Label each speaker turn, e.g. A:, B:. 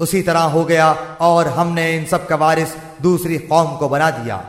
A: اسی طرح ہو گیا اور ہم نے ان سب کا وارث دوسری قوم کو بنا دیا۔